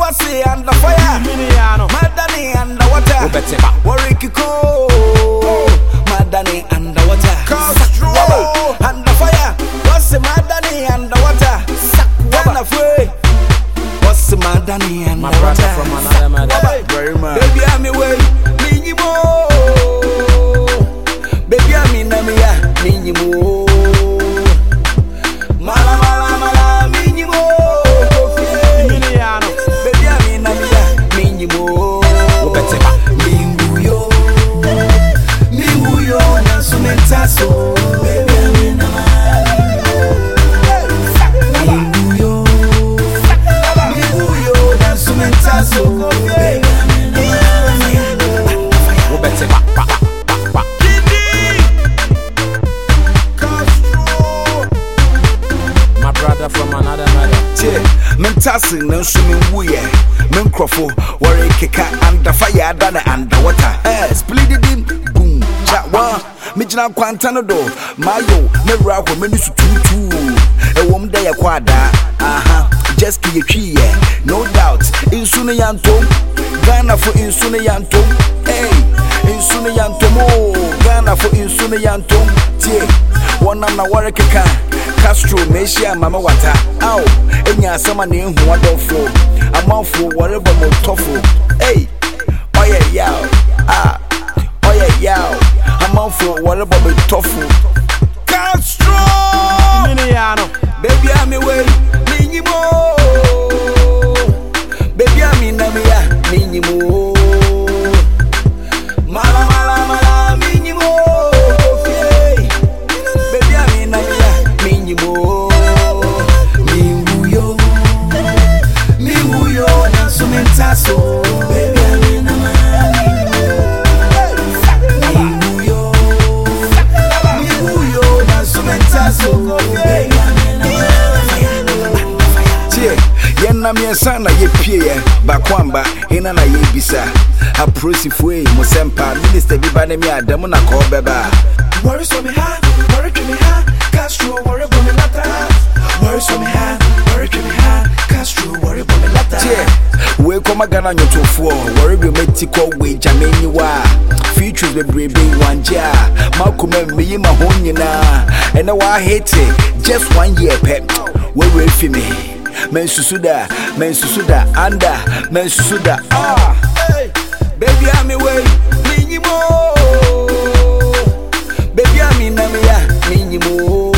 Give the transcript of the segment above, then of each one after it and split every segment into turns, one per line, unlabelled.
Wasi under fire.
Miniano.
Madani underwater.
Ubetiba.
Warikiko. Madani underwater.
Castro.
Under fire. Wasi madani underwater. Ghana free. Wasi madani
My brother
underwater. Tassin, no swimming weir, Mencrofo, Warre Kika, under fire than under water.
Eh,
split it in, boom, chatwa, Mijina Quantanado, Mayo, Mera, women is too too. A woman day a quada, aha, uh-huh. just be no doubt. In Sunni Yantom, Ghana for in Sunni Yantom, eh, in Sunni Yantomo, Ghana for in Sunni Tie, one on a Warre Castro, Messia, Mama Wata, Ow, and your summer name, one of four. A month for whatever more tofu. Hey, oh yao, ah, oh yao, yow, a month whatever more tofu. Yɛnam yɛnsa na yɛpieɛ baako amba hena na yɛbisa aprosifoɔ yi mo sɛmpa minista bi ba ne me adamu na kɔɔ bɛba
Worry so me ha, worry to me ha, Castro worry for me lata. So me ha, to me ha, Castro worry for me lata.
tie wei kɔma ghana nnwontofoɔ wɔre bi mati kɔ wei gyame nyiwa features bebrebe wangye a makoma mmeyi ma ho nyinaa ɛnɛ waahete just one year pɛ wɔwerɛ fi me mensusu da mensusu da anda mensusu da ah hey, baby I'm away, minyimo baby ami na mi ya minyimo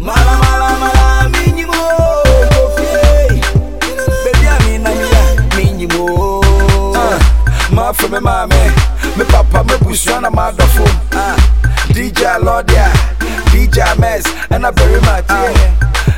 mala mala mala minyimo hey, baby I'm in mi ya minyimo ah for me mame me papa me busua na ma dofo ah DJ Lordia DJ Mess and I very much yeah.